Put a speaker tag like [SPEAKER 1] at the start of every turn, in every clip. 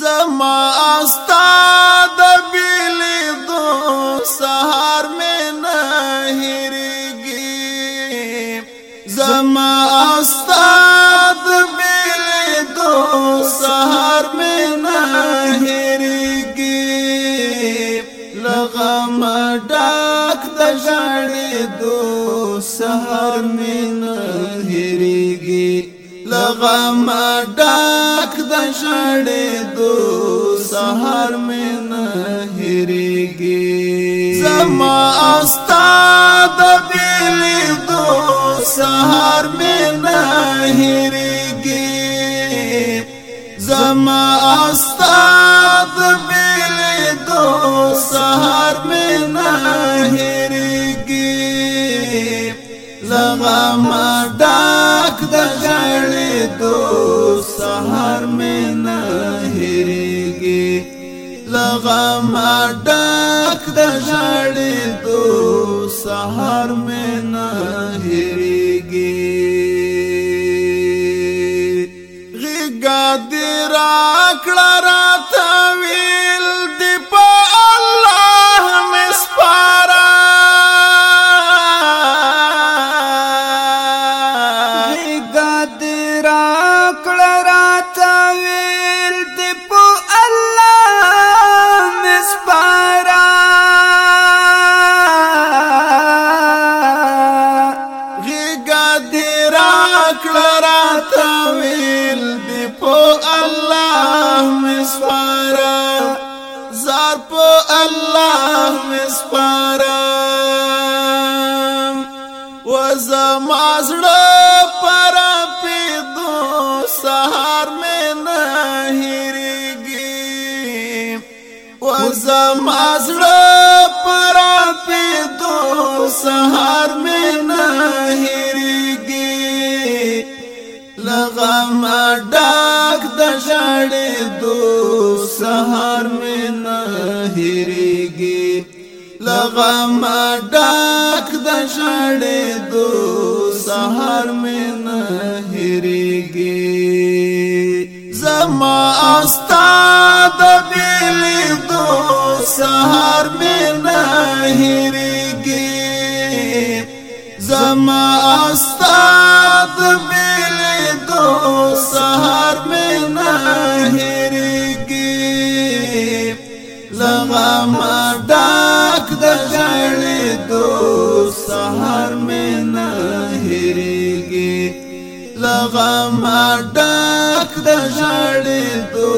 [SPEAKER 1] زما استاد بیلی دو سهار میں نهرگی زما استاد بیلی دو سهار میں نهرگی لغم ڈاک د جړې دو سهار میں نهرگی غم ډاک د شړې دو سحر مې نه هېریږي زما استاد بیلې دو سحر مې نه هېریږي زما استاد بیلې دو سحر مې نه هېریږي زما ډاک غړې دو سحر مې نه هېرېږي لغم ډک د غړې دو سحر مې نه هېرېږي غږ دې راکړه راته ویل راکڑ ویل دی پو اللہ مسپارا زار پو اللہ مسپارا وز معذڑ پر پی دو سہار میں نہیں ریزو ماضڑوں پرا پی دو سہار میں ما ډاک د ژړې دو سهار مې نه هېرېږي لغه ما ډاک د ژړې دو سهار مې نه هېرېږي زما استاد بیلې دو سهار مې نه هېرېږي زما استاد ډک د ژړې دو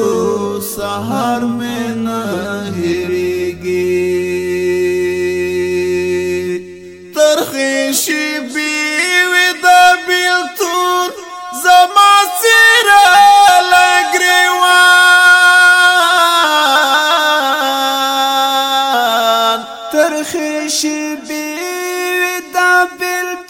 [SPEAKER 1] سحر مې نه هېرېږي ترخې شیبې وې د بیلتون زما څېره له
[SPEAKER 2] ګرېوان ترخې شیبې وې د بیلتون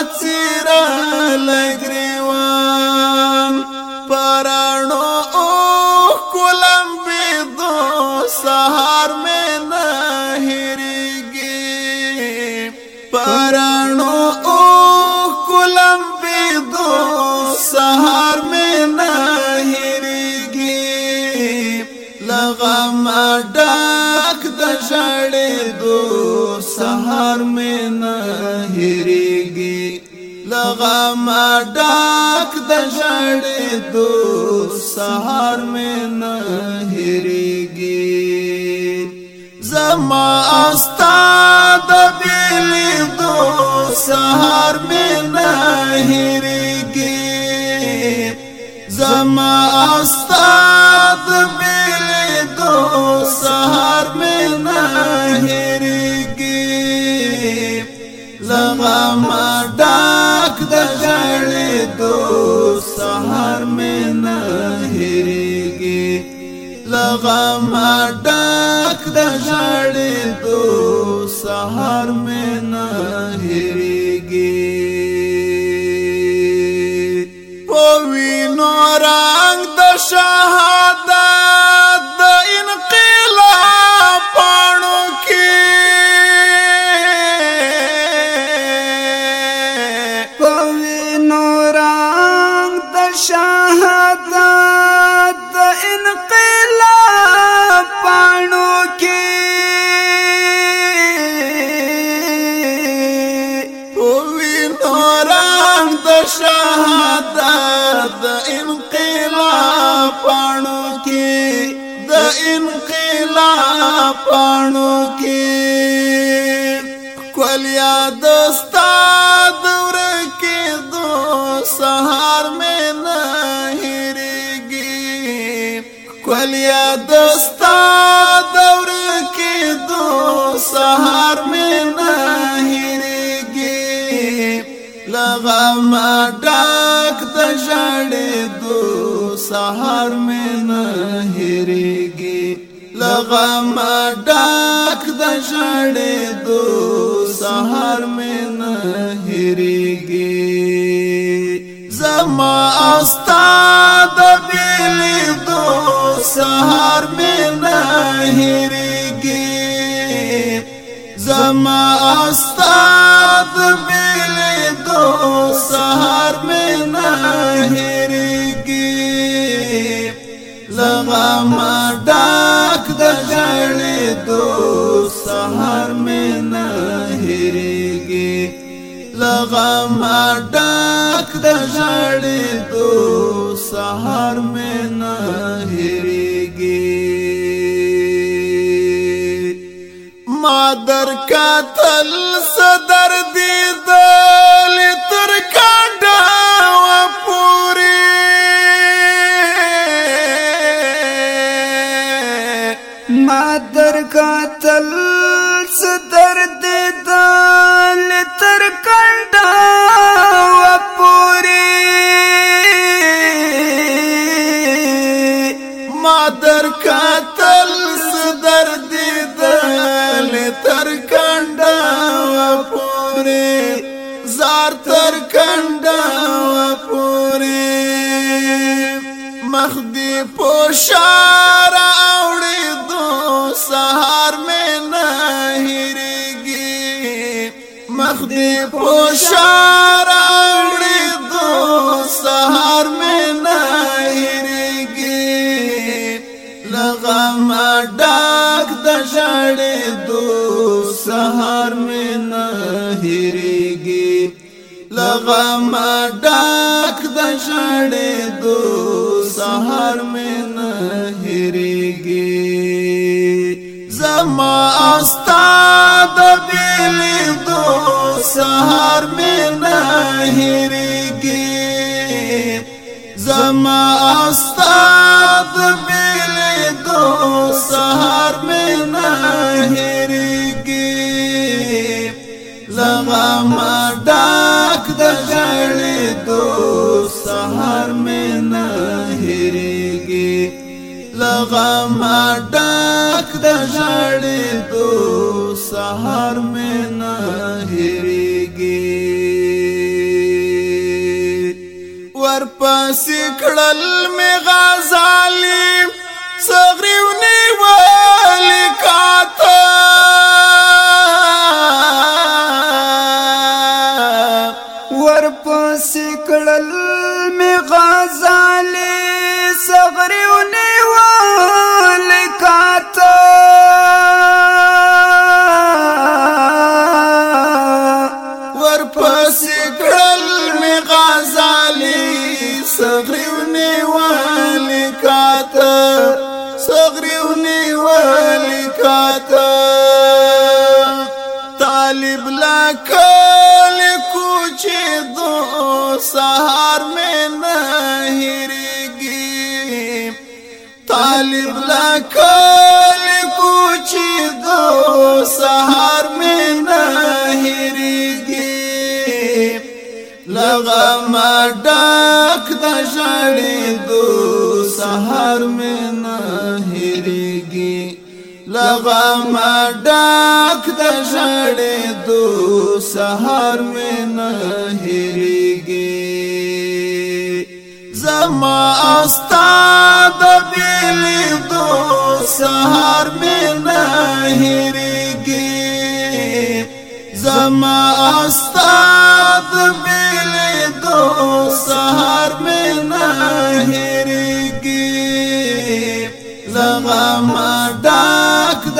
[SPEAKER 1] محمد سیرا لګریوان پرانو او کولم بيدو سهار مې نه هريږي
[SPEAKER 2] پرانو
[SPEAKER 1] او کولم بيدو سهار مې نه هريږي لغم ډک د شړې دو سهار مې نه غم ډاک د ژړې دو سهار مې نه هېریږي زما استا د بیلې دو سهار مې نه هېریږي زما استا د بیلې دو سهار مې نه هېریږي زما مډا سحر مې نه هېرېږي لغم ډک د ژړې تو سحر مې نه هېرېږي په وینو رنگ د شهر کول یاد ستا دور کې دو سهار مې نه هېرېږي کول یاد ستا دور کې دو سهار مې نه هېرېږي لغم ډاک د ژړې دو سهار مې نه هېرېږي لغم ډاک د ژړې دو سہار میں نہ گی زما استاد دل دو شہر میں نہرے گی زما استاد دل دو شہر میں نہ گی لغم ڈاک گڑ دو لغم اڈاک دا جاڑی دو سہر میں نہریگی مادر کا تل صدر دی
[SPEAKER 2] دل تر کا ڈاو پوری مادر کا تل ور قتل صدر
[SPEAKER 1] دی دل تر کندا پوری زار تر کندا پوری مخدی پوشار اوڑی دو سهار میں ناهرگی مخدی پوشار اوڑی دو سهار میں یم ډاک د شړې دو سحر مې نه هېریږي لغم ډاک د شړې دو سحر مې نه هېریږي زما استاد بیل دو سحر مې نه هېریږي زما استاد بیل مداک د غړې دو سحر مې نه هېرېږي لغم ډاک د غړې دو سحر مې نه هېرېږي ورپسې کړل مې غزالې صغریونی وای
[SPEAKER 2] کړل می غزالې صبرونه وال کاته
[SPEAKER 1] ور پس کړل می غزالې صبرونه وال کاته صبرونه وال کاته طالب لکه سهار مې نه هېرېږي طالب لکل کوچي دو سهار مې نه هېرېږي لغم ډک د ژړې دو سهار مې نه هېرېږي لغم ډک د ژړې دو سهار مې نه هېرېږي ما استاد بیلی دو سهر می نهریگی زما استاد بیلی دو سهر می نهریگی زما ډاک د